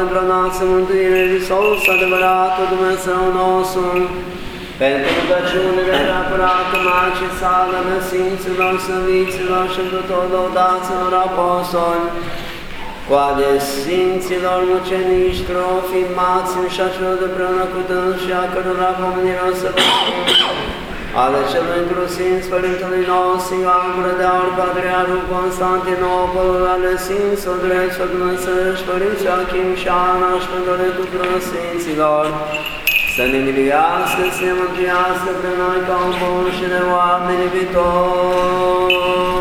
pentru a noastră mântuire, Hristos, adevăratul Dumnezeu nostru, pentru rugăciunile de apărată Macii sală, Sfinților, Săviților și tuturor lăudaților apostoli, cu ale Sfinților mucenici, trofii, Maxim și acelor de preună cu dâns și a cărora pomenirea o să ale celui încrusims Părintelui nostru Ioan Gură de Aur, Patriarhul Constantinopolul, ale Sfinților Dreților Dumnezești, Părinții Achim și Ana și pentru tuturor Sfinților, să ne miluiască, să ne mântuiască pe noi ca un bun și de oameni viitori.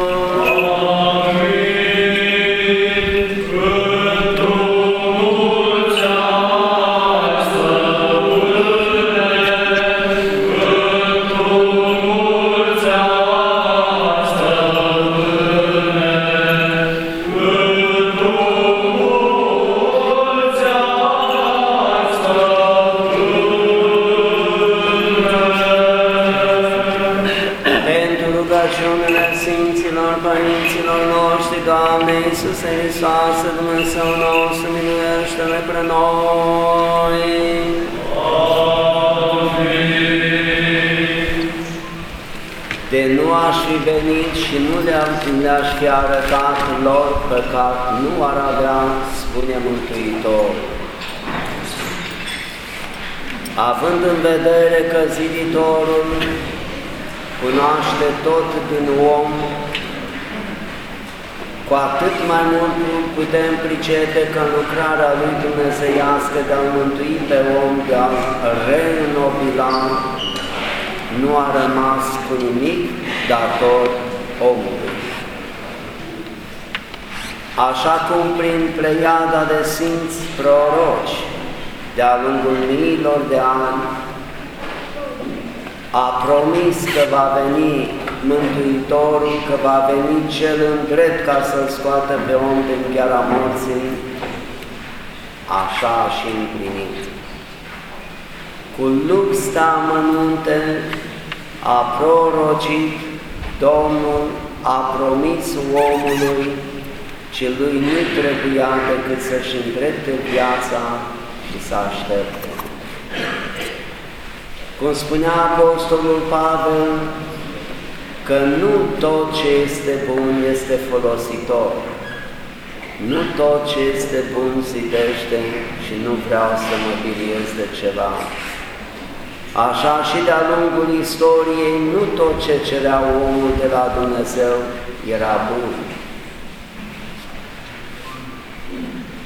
De nu aș fi venit și nu le-am le-aș fi arătat lor păcat, nu ar avea, spune Mântuitor. Având în vedere că ziditorul cunoaște tot din om, cu atât mai mult putem pricepe că în lucrarea lui dumnezeiască de a mântui pe om, de a reînnobila, nu a rămas cu nimic dator omului. Așa cum prin pleiada de sfinți proroci, de-a lungul miilor de ani, a promis că va veni Mântuitorul, că va veni Cel îndrept ca să-L scoată pe om din chiara morții, așa a și împlinit. Cu lux de amănunte a prorocit Domnul, a promis omului ce lui nu trebuia decât să-și îndrepte viața și să aștepte. Cum spunea Apostolul Pavel, că nu tot ce este bun este folositor, nu tot ce este bun zidește și nu vreau să mă biliez de ceva. Așa și de-a lungul istoriei, nu tot ce cerea omul de la Dumnezeu era bun.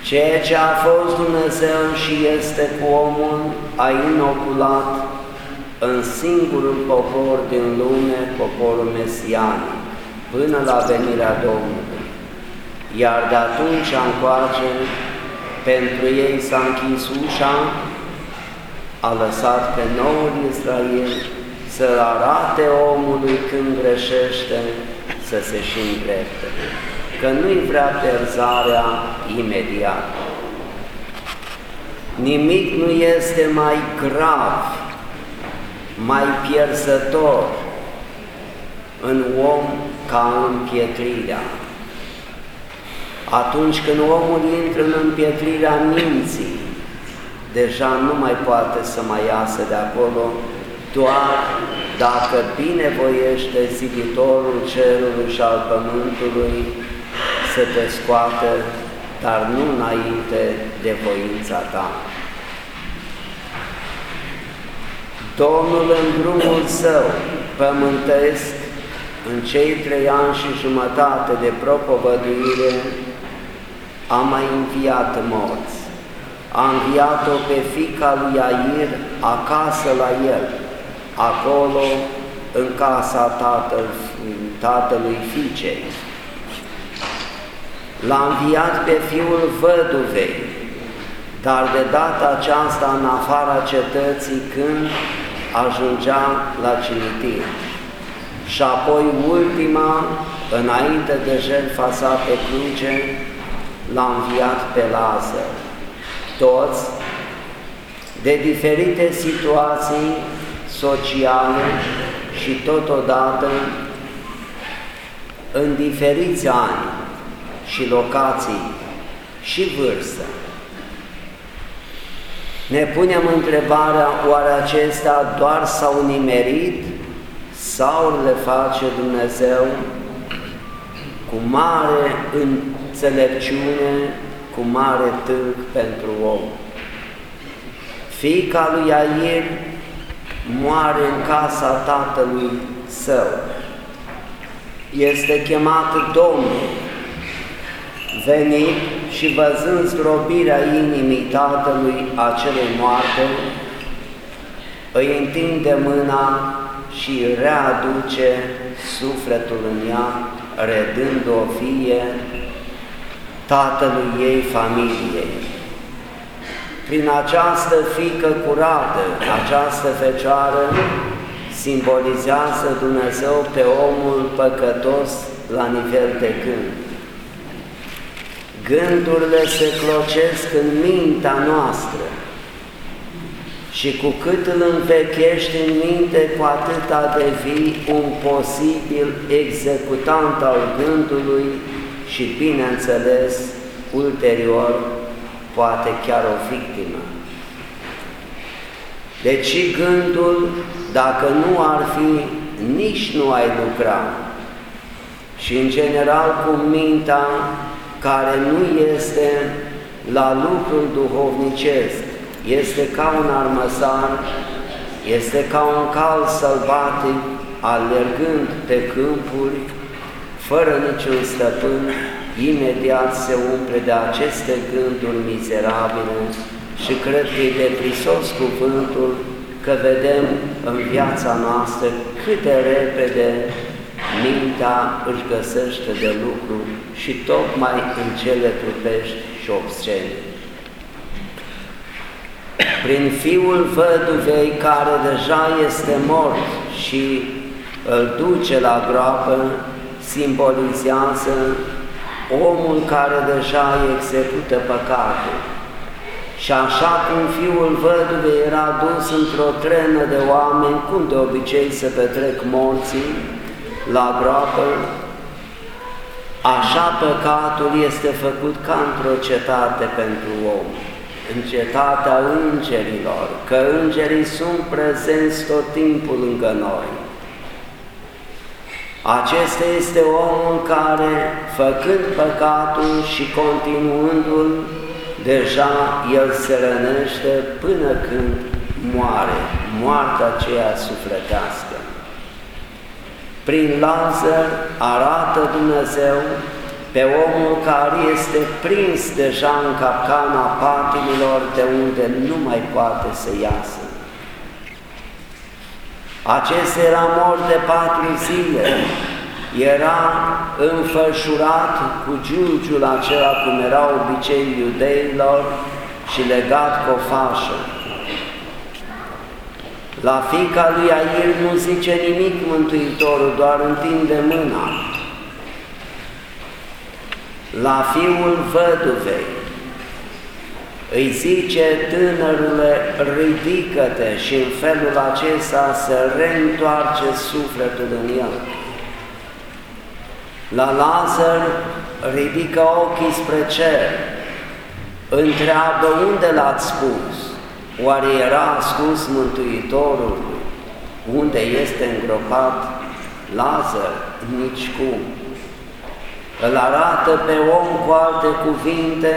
Ceea ce a fost Dumnezeu și este cu omul a inoculat în singurul popor din lume, poporul mesianic, până la venirea Domnului. Iar de atunci încoace, pentru ei s-a închis ușa, a lăsat pe noul Israel să arate omului când greșește să se și îndrepte, că nu-i vrea pierzarea imediat. Nimic nu este mai grav mai pierzător în om ca împietrirea. Atunci când omul intră în împietrirea minții, deja nu mai poate să mai iasă de acolo, doar dacă binevoiește ziditorul cerului și al pământului să te scoată, dar nu înainte de voința ta. Domnul în drumul său pământesc, în cei trei ani și jumătate de propovăduire, a mai înviat morți, a înviat-o pe fica lui Iair acasă la el, acolo în casa tatăl, tatălui fiicei. L-a înviat pe fiul văduvei, dar de data aceasta în afara cetății când ajungea la cimitir. Și apoi ultima, înainte de jertfa sa pe cruce, l-a înviat pe Lazar. Toți, de diferite situații sociale și totodată în diferiți ani și locații și vârstă. Ne punem întrebarea, oare acestea doar s-au nimerit sau le face Dumnezeu cu mare înțelepciune, cu mare tâlc pentru om. Fica lui Iair moare în casa tatălui său. Este chemat Domnul, venit și văzând zdrobirea inimii tatălui acelei moarte, îi întinde mâna și readuce sufletul în ea, redând o fie tatălui ei familiei. Prin această fică curată, această fecioară, simbolizează Dumnezeu pe omul păcătos la nivel de gând. Gândurile se clocesc în mintea noastră și cu cât îl învechești în minte, cu atât devii un posibil executant al gândului și, bineînțeles, ulterior, poate chiar o victimă. Deci gândul, dacă nu ar fi, nici nu ai lucra. Și în general cu mintea care nu este la lucrul duhovnicesc, este ca un armăsar, este ca un cal sălbatic, alergând pe câmpuri, fără niciun stăpân, imediat se umple de aceste gânduri mizerabile și cred că e de prisos cuvântul că vedem în viața noastră cât de repede mintea își găsește de lucru și tocmai în cele trupești și obscene. Prin fiul văduvei care deja este mort și îl duce la groapă, simbolizează omul care deja execută păcatul. Și așa cum fiul văduvei era dus într-o trenă de oameni, cum de obicei se petrec morții la groapă, așa păcatul este făcut ca într-o cetate pentru om, în cetatea îngerilor, că îngerii sunt prezenți tot timpul lângă noi. Acesta este omul care, făcând păcatul și continuându-l, deja el se rănește până când moare, moartea aceea sufletească. Prin Lazar arată Dumnezeu pe omul care este prins deja în capcana patimilor de unde nu mai poate să iasă. Acesta era mort de patru zile, era înfășurat cu giugiul acela cum era obicei iudeilor și legat cu o fașă. La fica lui Air nu zice nimic Mântuitorul, doar întinde mâna. La fiul văduvei, îi zice tânărule, ridică-te și în felul acesta să reîntoarce sufletul în el. La Lazar ridică ochii spre cer, întreabă unde l-ați spus, oare era ascuns Mântuitorul, unde este îngropat Lazar, nici cum. Îl arată pe om cu alte cuvinte,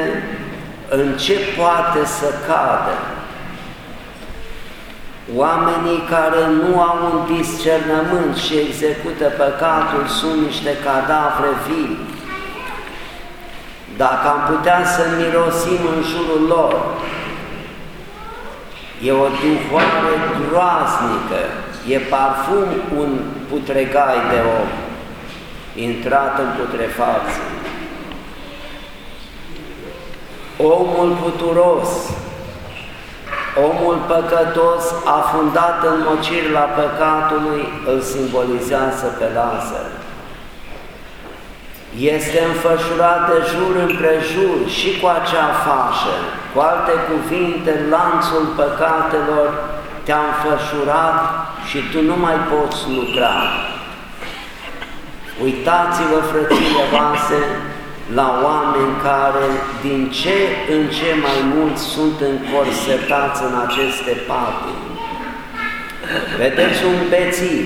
în ce poate să cadă. Oamenii care nu au un discernământ și execută păcatul sunt niște cadavre vii. Dacă am putea să mirosim în jurul lor, e o duhoare groaznică, e parfum un putregai de om, intrat în putrefacție. Omul puturos, omul păcătos afundat în mocirla păcatului îl simbolizează pe Lazar. Este înfășurat de jur împrejur și cu acea fașă, cu alte cuvinte, lanțul păcatelor te-a înfășurat și tu nu mai poți lucra. Uitați-vă, frățile voastre, la oameni care din ce în ce mai mulți sunt încorsetați în aceste paturi. Vedeți un bețiv,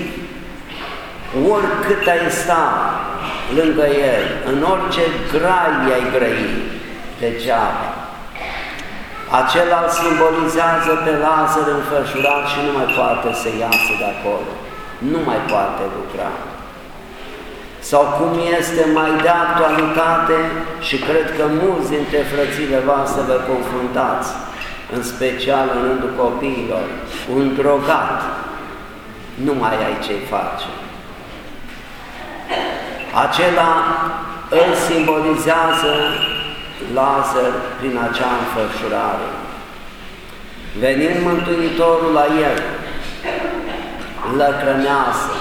oricât ai sta lângă el, în orice grai ai grăi, degeaba. Acela îl simbolizează pe Lazar înfășurat și nu mai poate să iasă de acolo, nu mai poate lucra sau cum este mai de actualitate și cred că mulți dintre frățile voastre vă confruntați, în special în rândul copiilor, un drogat, nu mai ai ce face. Acela îl simbolizează Lazar prin acea înfășurare. Venind Mântuitorul la el, lăcrămează,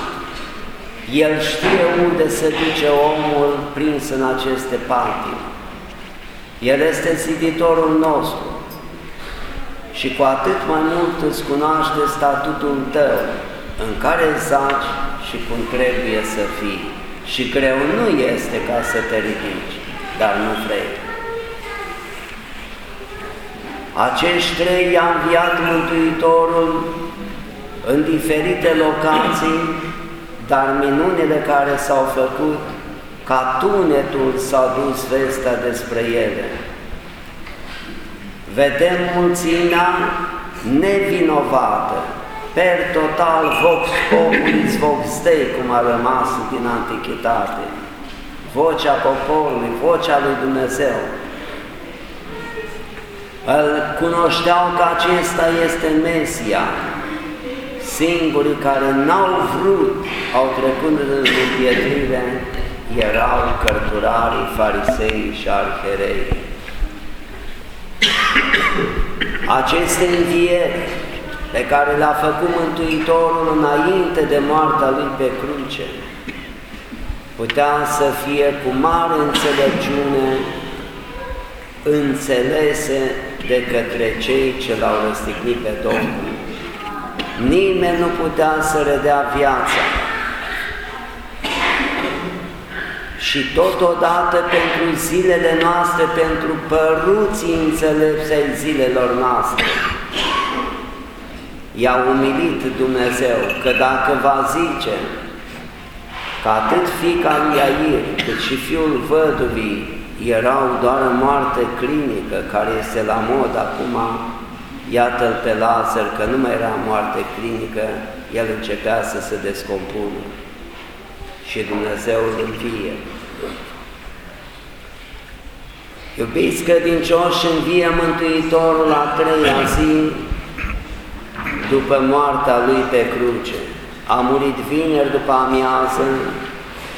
el știe unde se duce omul prins în aceste patii. El este ziditorul nostru și cu atât mai mult îți cunoaște statutul tău în care zaci și cum trebuie să fii. Și greu nu este ca să te ridici, dar nu vrei. Acești trei i-a înviat Mântuitorul în diferite locații dar minunile care s-au făcut, ca tunetul s-a dus vestea despre ele. Vedem mulțimea nevinovată, per total vox populis vox Dei, cum a rămas din antichitate, vocea poporului, vocea lui Dumnezeu. Îl cunoșteau că acesta este Mesia, Singurii care n-au vrut, au trecut în împietrire, erau cărturarii, farisei și arherei. Aceste învieri pe care le-a făcut Mântuitorul înainte de moartea Lui pe cruce, putea să fie cu mare înțelepciune înțelese de către cei ce l-au răstignit pe Domnul. Nimeni nu putea să redea viața. Și totodată pentru zilele noastre, pentru păruții înțelepți ai zilelor noastre, i-a umilit Dumnezeu că dacă va zice că atât fica lui Air cât și fiul văduvii erau doar în moarte clinică, care este la mod acum Iată-l pe Lazar că nu mai era moarte clinică, el începea să se descompună și Dumnezeu îl învie. Iubiți credincioși, învie Mântuitorul la treia zi după moartea Lui pe cruce. A murit vineri după amiază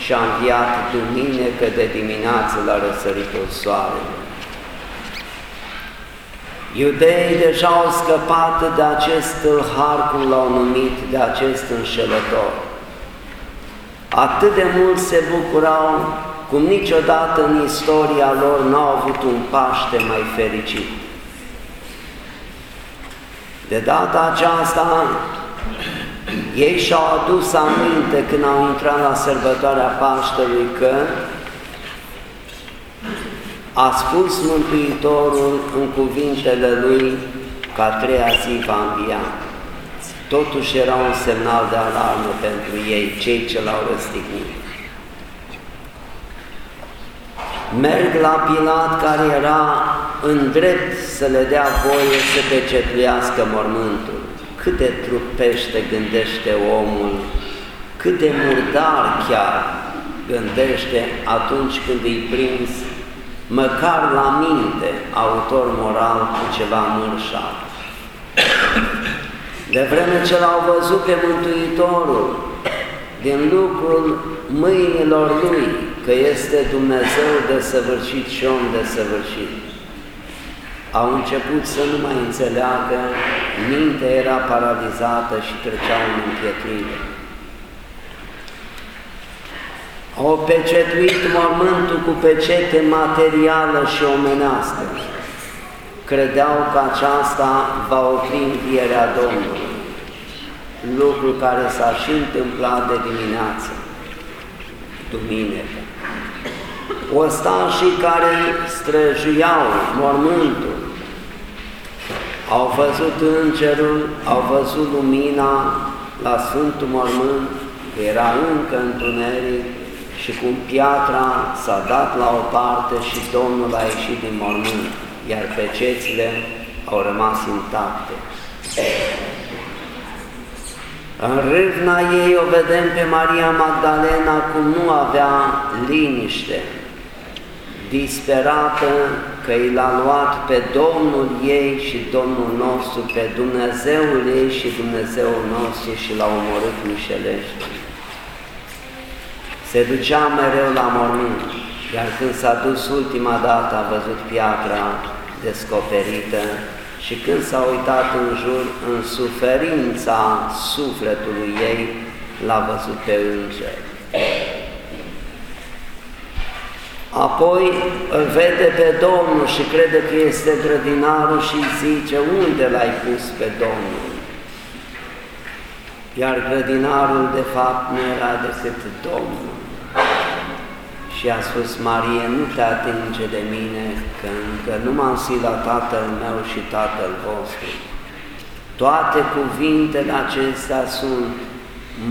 și a înviat duminică de dimineață la răsăritul soarelui. Iudeii deja au scăpat de acest har, cum l-au numit, de acest înșelător. Atât de mult se bucurau cum niciodată în istoria lor n-au avut un Paște mai fericit. De data aceasta, ei și-au adus aminte când au intrat la sărbătoarea Paștelui că a spus Mântuitorul în cuvintele Lui că a treia zi va învia. Totuși era un semnal de alarmă pentru ei, cei ce l-au răstignit. Merg la Pilat care era în drept să le dea voie să pecetluiască mormântul. Cât de trupește gândește omul, cât de murdar chiar gândește atunci când îi prins măcar la minte, autor moral cu ceva mărșat. De vreme ce l-au văzut pe Mântuitorul din lucrul mâinilor Lui, că este Dumnezeu de săvârșit și om de săvârșit, au început să nu mai înțeleagă, mintea era paralizată și treceau în împietrire. Au pecetuit mormântul cu pecete materială și omenească. Credeau că aceasta va opri învierea Domnului, lucru care s-a și întâmplat de dimineață, duminică. Ostașii care străjuiau mormântul au văzut îngerul, au văzut lumina la Sfântul Mormânt, că era încă întuneric și cum piatra s-a dat la o parte și Domnul a ieșit din mormânt, iar pecețile au rămas intacte. În râvna ei o vedem pe Maria Magdalena cum nu avea liniște, disperată că i l-a luat pe Domnul ei și Domnul nostru, pe Dumnezeul ei și Dumnezeul nostru și l-a omorât mișelește. Se ducea mereu la mormânt, iar când s-a dus ultima dată a văzut piatra descoperită și când s-a uitat în jur, în suferința sufletului ei, l-a văzut pe înger. Apoi îl vede pe Domnul și crede că este grădinarul și zice, unde l-ai pus pe Domnul? Iar grădinarul de fapt nu era decât Domnul. Și a spus, Marie, nu te atinge de mine, că încă nu m-am la Tatăl meu și Tatăl vostru. Toate cuvintele acestea sunt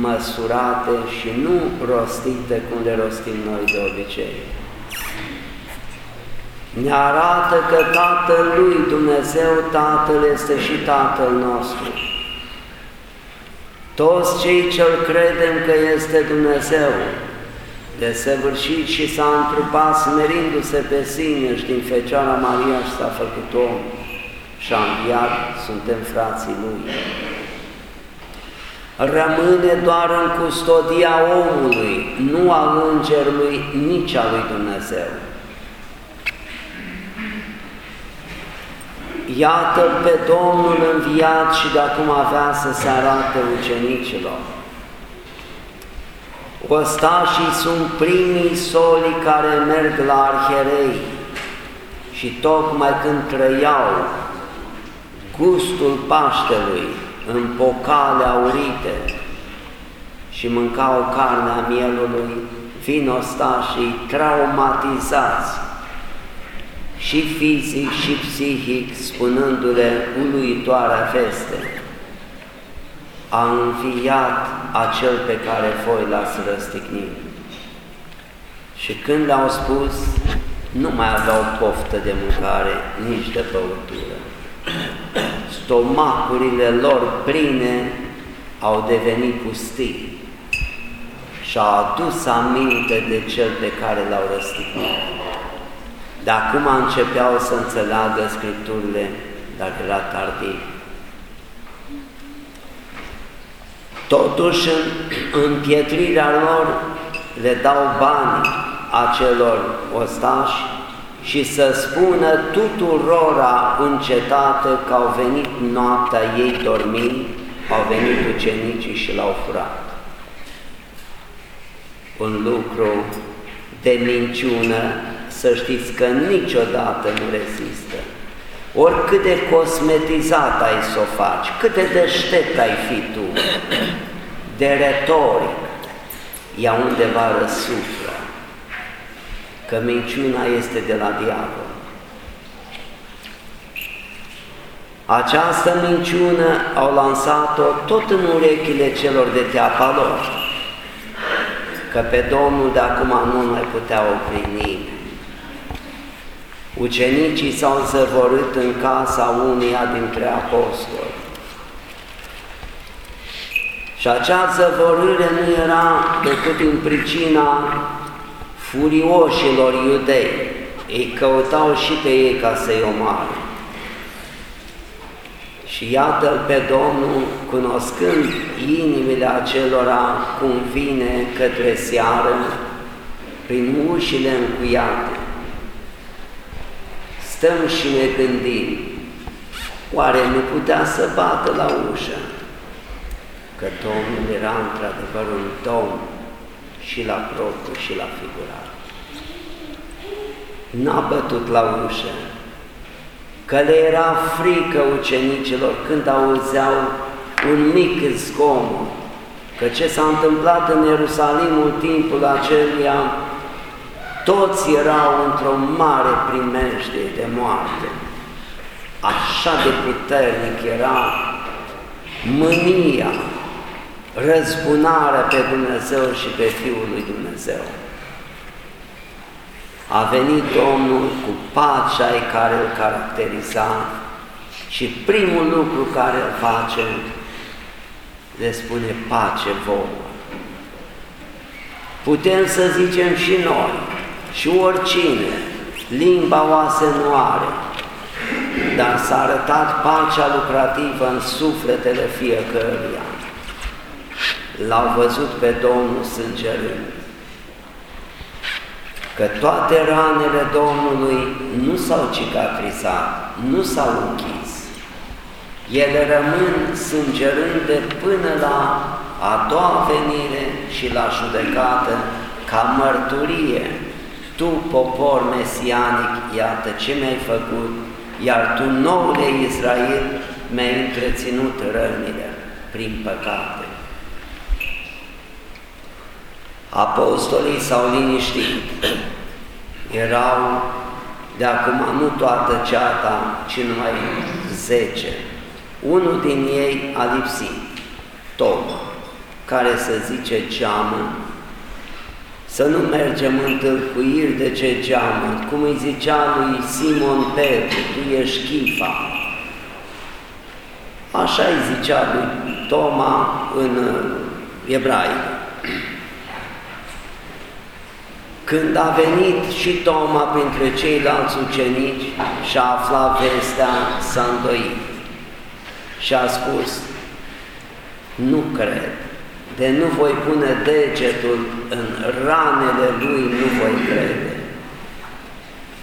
măsurate și nu rostite cum le rostim noi de obicei ne arată că Tatăl lui Dumnezeu, Tatăl este și Tatăl nostru. Toți cei ce-L credem că este Dumnezeu, de săvârșit și s-a întrupat smerindu-se pe sine și din Fecioara Maria și s-a făcut om și a înviat, suntem frații Lui. Rămâne doar în custodia omului, nu a Îngerului, nici a lui Dumnezeu. iată pe Domnul înviat și de acum avea să se arate ucenicilor. Ostașii sunt primii soli care merg la arherei și tocmai când trăiau gustul Paștelui în pocale aurite și mâncau carnea mielului, vin ostașii traumatizați și fizic și psihic, spunându-le uluitoarea veste. A înviat acel pe care voi l-ați răstignit. Și când le-au spus, nu mai aveau poftă de mâncare, nici de băutură. Stomacurile lor pline au devenit pustii și a adus aminte de cel pe care l-au răstignit. De acum începeau să înțeleagă Scripturile, dar era tardiv. Totuși, în pietrirea lor le dau bani acelor ostași și să spună tuturora în cetate că au venit noaptea ei dormind, au venit ucenicii și l-au furat. Un lucru de minciună să știți că niciodată nu rezistă. Oricât de cosmetizat ai să o faci, cât de deștept ai fi tu, de retoric, ea undeva răsuflă, că minciuna este de la diavol. Această minciună au lansat-o tot în urechile celor de teapa lor, că pe Domnul de acum nu mai putea opri nimeni. Ucenicii s-au înzăvorât în casa uneia dintre apostoli. Și acea zăvorâre nu era decât în pricina furioșilor iudei. Ei căutau și pe ei ca să-i omoare. Și iată-L pe Domnul, cunoscând inimile acelora cum vine către seară, prin ușile încuiate. Stăm și ne gândim, oare nu putea să bată la ușă? Că Domnul era într-adevăr un Domn și la propriu și la figurat. N-a bătut la ușă, că le era frică ucenicilor când auzeau un mic zgomot, că ce s-a întâmplat în Ierusalimul timpul aceluia, toți erau într-o mare primejdie de moarte. Așa de puternic era mânia, răzbunarea pe Dumnezeu și pe Fiul lui Dumnezeu a venit Domnul cu pacea care îl caracteriza și primul lucru care îl face, le spune pace vouă. Putem să zicem și noi, și oricine, limba oase nu are, dar s-a arătat pacea lucrativă în sufletele fiecăruia. L-au văzut pe Domnul sângerând că toate ranele Domnului nu s-au cicatrizat, nu s-au închis. Ele rămân sângerânde până la a doua venire și la judecată ca mărturie. Tu, popor mesianic, iată ce mi-ai făcut, iar tu, noule Israel, mi-ai întreținut rănile prin păcate. Apostolii s-au liniștit, erau de acum nu toată ceata, ci numai zece. Unul din ei a lipsit, Toma, care să zice geamă, să nu mergem în tâlcuiri de ce geamă, cum îi zicea lui Simon Petru, tu ești chifa. Așa îi zicea lui Toma în ebraică. Când a venit și Toma printre ceilalți ucenici și a aflat vestea, s-a îndoit și a spus, nu cred, de nu voi pune degetul în ranele lui, nu voi crede.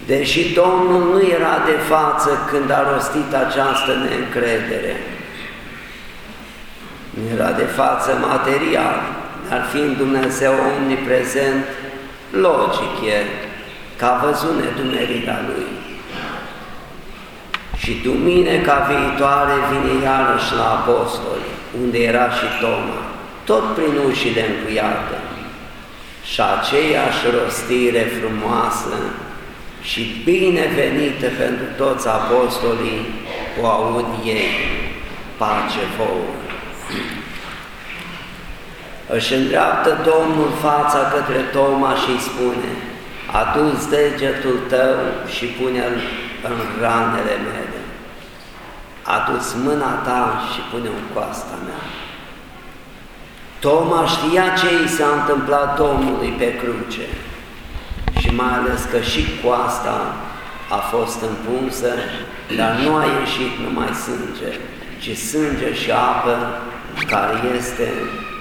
Deși Domnul nu era de față când a rostit această neîncredere, nu era de față material, dar fiind Dumnezeu omniprezent, Logic e că a văzut nedumerirea lui. Și duminica viitoare vine iarăși la apostoli, unde era și Toma, tot prin ușile încuiate. Și aceeași rostire frumoasă și binevenită pentru toți apostolii o aud ei, pace vouă. Își îndreaptă Domnul fața către Toma și îi spune, adu-ți degetul tău și pune-l în ranele mele. Adu-ți mâna ta și pune-o în coasta mea. Toma știa ce i s-a întâmplat Domnului pe cruce și mai ales că și coasta a fost împunsă, dar nu a ieșit numai sânge, ci sânge și apă care este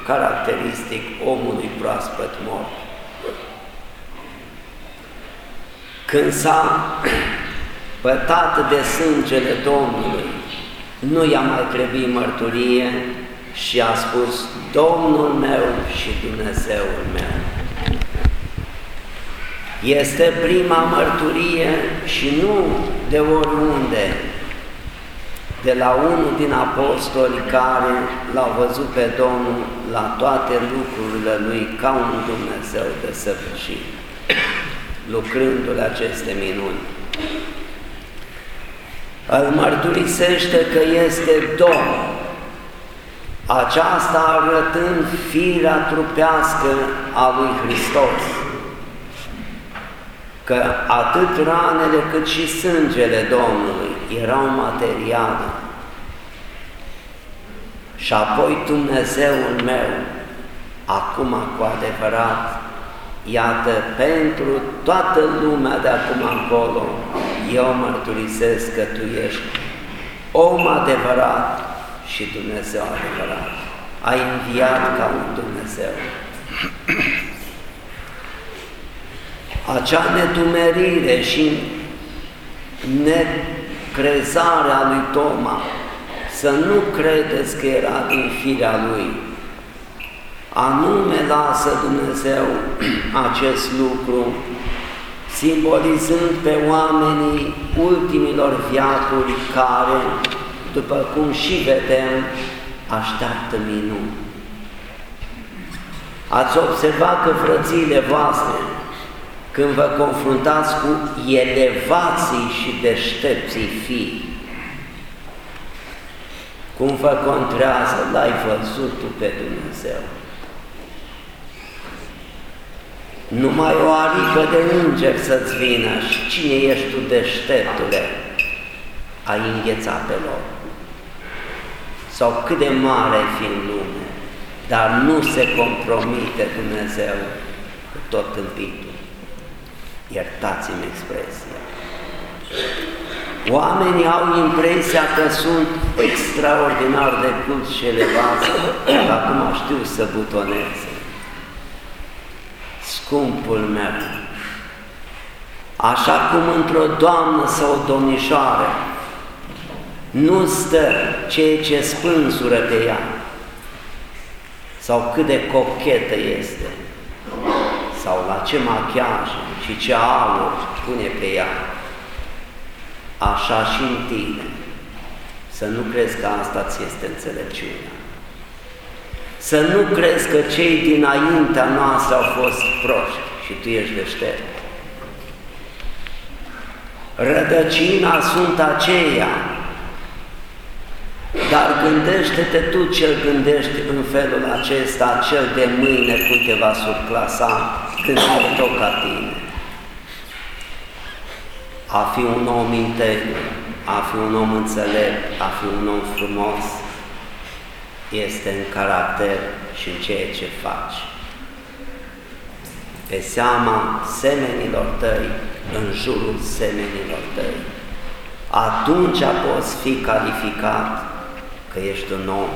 caracteristic omului proaspăt mort. Când s-a pătat de sângele Domnului, nu i-a mai trebuit mărturie și a spus, Domnul meu și Dumnezeul meu. Este prima mărturie și nu de oriunde, de la unul din apostoli care l-au văzut pe Domnul la toate lucrurile lui ca un Dumnezeu de săvârșit, lucrându-le aceste minuni. Îl mărturisește că este Domn, aceasta arătând firea trupească a lui Hristos, că atât ranele cât și sângele Domnului erau materiale. Și apoi Dumnezeul meu, acum cu adevărat, iată, pentru toată lumea de acum încolo, eu mărturisesc că Tu ești om adevărat și Dumnezeu adevărat. A înviat ca un Dumnezeu. Acea nedumerire și necrezarea lui Toma, să nu credeți că era din firea lui, anume lasă Dumnezeu acest lucru, simbolizând pe oamenii ultimilor viacuri care, după cum și vedem, așteaptă minuni. Ați observat că frățiile voastre, când vă confruntați cu elevații și deștepții fii, cum vă contrează, l-ai văzut tu pe Dumnezeu. Numai o aripă de înger să-ți vină și cine ești tu deșteptule, ai înghețat pe loc. Sau cât de mare ai fi în lume, dar nu se compromite Dumnezeu cu tot tâmpitul. Iertați-mi expresia. Oamenii au impresia că sunt extraordinar de culți și elevați, dar acum știu să butoneze. Scumpul meu, așa cum într-o doamnă sau o domnișoară nu stă ceea ce spânzură pe ea, sau cât de cochetă este, sau la ce machiaj și ce aur pune pe ea, așa și în tine. Să nu crezi că asta ți este înțelepciunea. Să nu crezi că cei dinaintea noastră au fost proști și tu ești deștept. Rădăcina sunt aceia, dar gândește-te tu cel gândești în felul acesta, cel de mâine cum te va surclasa când tot ca tine. A fi un om integru, a fi un om înțelept, a fi un om frumos, este în caracter și în ceea ce faci. Pe seama semenilor tăi, în jurul semenilor tăi, atunci poți fi calificat că ești un om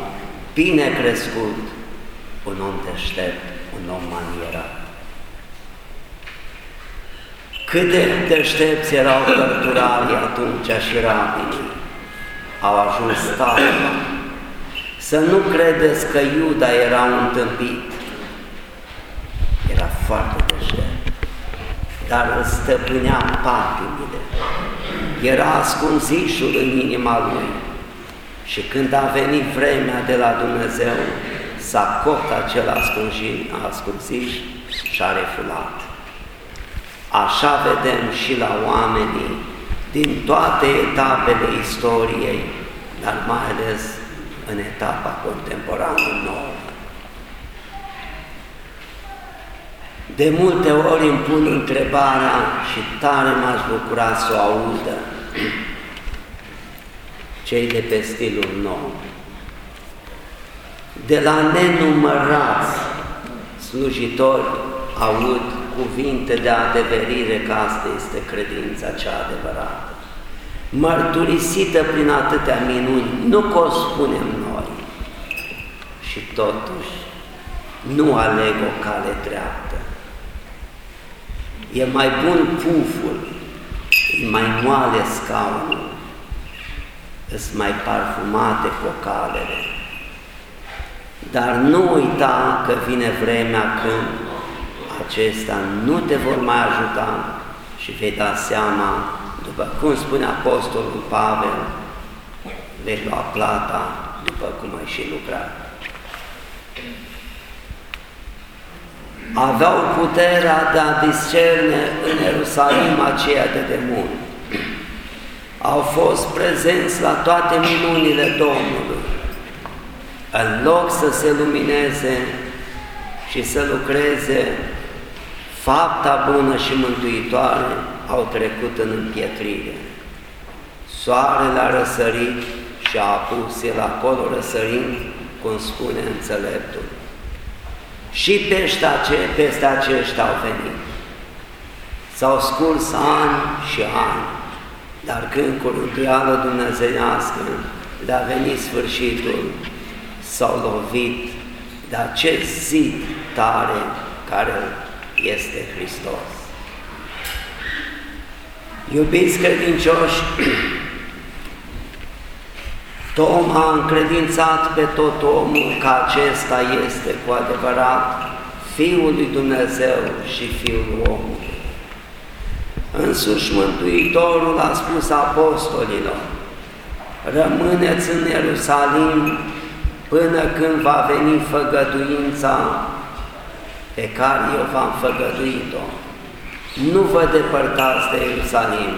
bine crescut, un om deștept, un om manierat. Cât de deștepți erau cărturarii atunci și rabinii, au ajuns tare. Să nu credeți că Iuda era un tâmpit, era foarte deștept, dar îl stăpânea patimile, era ascunzișul în inima lui și când a venit vremea de la Dumnezeu, s-a copt acel ascunziș și a refulat. Așa vedem și la oamenii din toate etapele istoriei, dar mai ales în etapa contemporană nouă. De multe ori îmi pun întrebarea și tare m-aș bucura să o audă cei de pe stilul nou. De la nenumărați slujitori aud cuvinte de adeverire că asta este credința cea adevărată, mărturisită prin atâtea minuni, nu că o spunem noi. Și totuși nu aleg o cale dreaptă. E mai bun puful, e mai moale scaunul, sunt mai parfumate focalele. Dar nu uita că vine vremea când acesta nu te vor mai ajuta și vei da seama, după cum spune Apostolul Pavel, vei lua plata după cum ai și lucrat. Aveau puterea de a discerne în Ierusalim aceea de demoni. Au fost prezenți la toate minunile Domnului. În loc să se lumineze și să lucreze fapta bună și mântuitoare au trecut în împietrire. Soarele a răsărit și a apus el acolo răsărind, cum spune înțeleptul. Și peste, ace peste aceștia au venit. S-au scurs ani și ani Dar când cu rânduială dumnezeiască le-a venit sfârșitul, s-au lovit de acest zid tare care este Hristos. Iubiți credincioși, Tom a încredințat pe tot omul că acesta este cu adevărat Fiul lui Dumnezeu și Fiul omului. Însuși Mântuitorul a spus apostolilor, rămâneți în Ierusalim până când va veni făgăduința pe care eu v-am făgăduit-o. Nu vă depărtați de Ierusalim,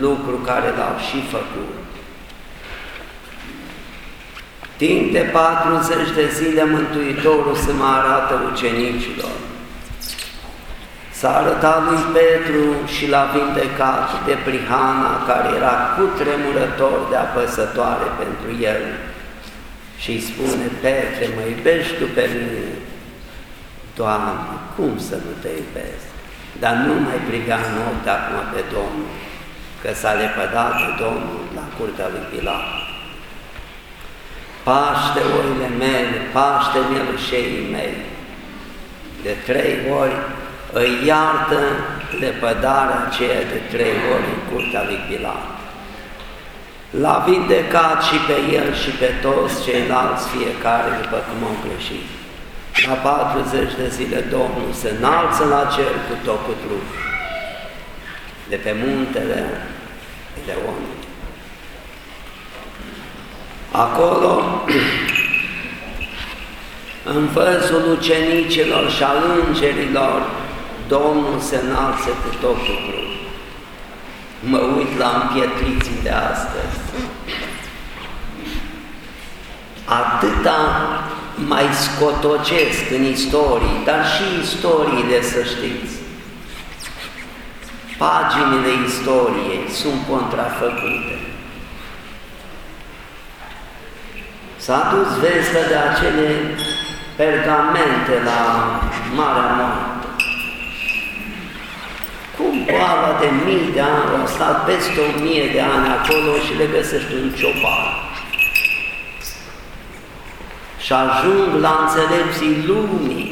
lucru care l-au și făcut. Timp de 40 de zile Mântuitorul să mă arată ucenicilor. S-a arătat lui Petru și l-a vindecat de prihana care era cutremurător de apăsătoare pentru el. Și îi spune, Petre, mă iubești tu pe mine? Doamne, cum să nu te iubesc? Dar nu mai privea noaptea acum pe Domnul, că s-a lepădat de Domnul la curtea lui Pilat paște oile mele, paște mielușeii mei. De trei ori îi iartă lepădarea aceea de trei ori în curtea lui Pilat. L-a vindecat și pe el și pe toți ceilalți fiecare după cum au greșit. La 40 de zile Domnul se înalță la cer cu tot cu trup, de pe muntele Leonului. Acolo, în văzul ucenicilor și al îngerilor, Domnul se înalță cu totul cruc. Mă uit la împietriții de astăzi. Atâta mai scotocesc în istorii, dar și istoriile, să știți. Paginile istoriei sunt contrafăcute. S-a dus vestea de acele pergamente la Marea Moarte. Cum boala de mii de ani au stat peste o mie de ani acolo și le găsești un ciopan. Și ajung la înțelepții lumii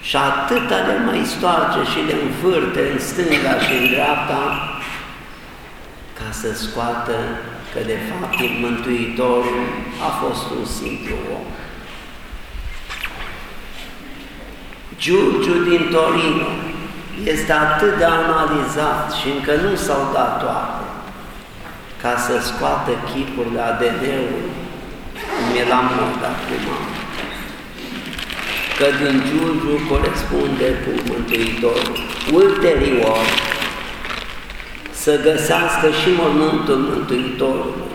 și atâta le mai stoarce și le învârte în stânga și în dreapta ca să scoată că de fapt Mântuitorul a fost un simplu om. Giurgiu din Torino este atât de analizat și încă nu s-au dat toate ca să scoată chipurile ADN-ului, cum e la mod acum, că din Giurgiu corespunde cu Mântuitorul. Ulterior, să găsească și mormântul Mântuitorului.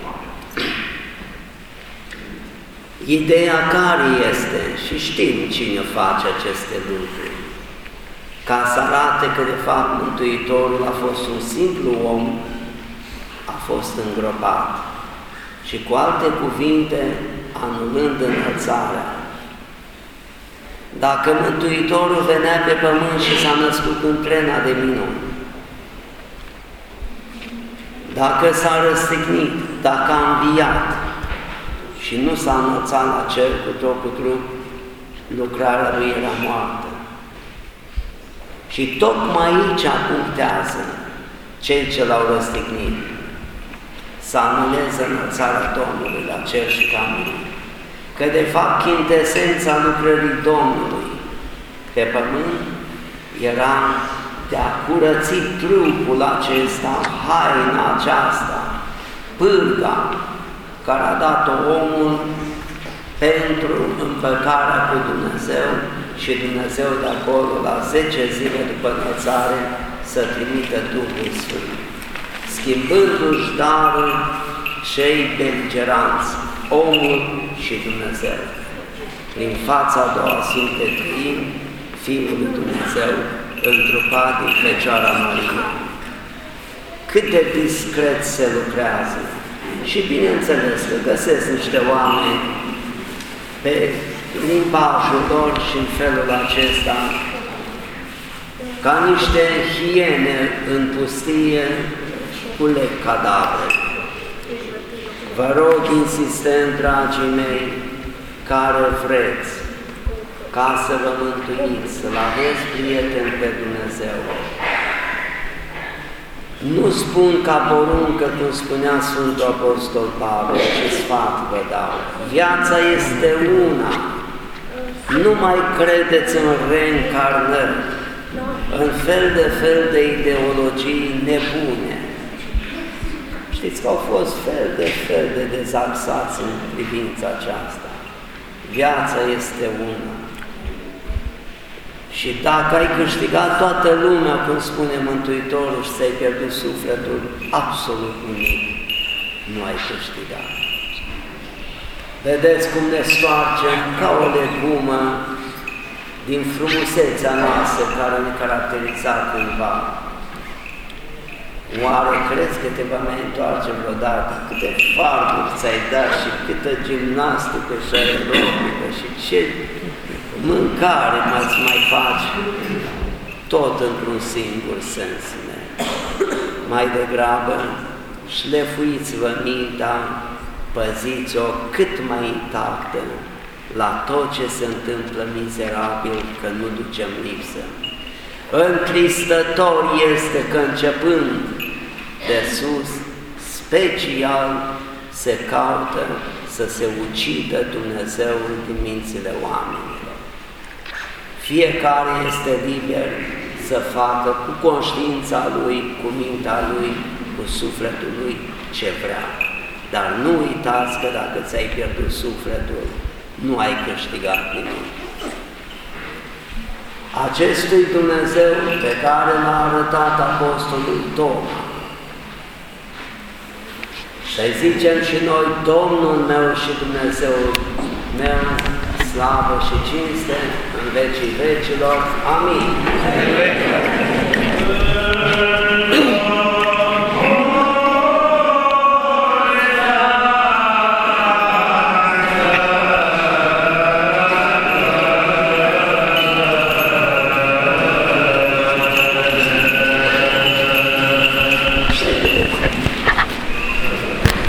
Ideea care este, și știm cine face aceste lucruri, ca să arate că de fapt Mântuitorul a fost un simplu om, a fost îngropat și cu alte cuvinte anulând înălțarea. Dacă Mântuitorul venea pe pământ și s-a născut în plena de minuni, dacă s-a răstignit, dacă a înviat și nu s-a înălțat la cer cu tot cu trup, lucrarea lui era moartă. Și tocmai aici punctează cei ce l-au răstignit, să anuleze înălțarea Domnului la cer și caminul. Că de fapt chintesența lucrării Domnului pe pământ era de a curăți trupul acesta, haina aceasta, pârga care a dat-o omul pentru împăcarea cu Dumnezeu și Dumnezeu de acolo la 10 zile după înălțare să trimită Duhul Sfânt, schimbându-și darul cei beligeranți, omul și Dumnezeu. Prin fața a doua Sfinte Trăim, Fiul lui Dumnezeu, întrupat din Fecioara Maria. Cât de discret se lucrează și bineînțeles că găsesc niște oameni pe limbajul lor și în felul acesta, ca niște hiene în pustie, culeg cadavre. Vă rog insistent, dragii mei, care vreți ca să vă mântuiți, să-L aveți prieten pe Dumnezeu. Nu spun ca poruncă, cum spunea Sfântul Apostol Pavel, ce sfat vă dau. Viața este una. Nu mai credeți în reîncarnări, în fel de fel de ideologii nebune. Știți că au fost fel de fel de dezaxați în privința aceasta. Viața este una. Și dacă ai câștigat toată lumea, cum spune Mântuitorul, și ți-ai pierdut sufletul, absolut nimic nu ai câștigat. Vedeți cum ne stoarcem ca o legumă din frumusețea noastră care ne caracteriza cândva. Oare crezi că te va mai întoarce vreodată? Câte farburi ți-ai dat și câtă gimnastică și aerobică și ce mâncare mai mai faci? Tot într-un singur sens. Ne. Mai degrabă, șlefuiți-vă mintea, păziți-o cât mai intactă la tot ce se întâmplă mizerabil, că nu ducem lipsă. Întristător este că începând de sus, special se caută să se ucidă Dumnezeul din mințile oamenilor. Fiecare este liber să facă cu conștiința lui, cu mintea lui, cu sufletul lui ce vrea. Dar nu uitați că dacă ți-ai pierdut sufletul, nu ai câștigat nimic. Acestui Dumnezeu pe care l-a arătat Apostolul Toma, să zicem și noi, Domnul meu și Dumnezeul meu, slavă și cinste în vecii vecilor. Amin. Amin.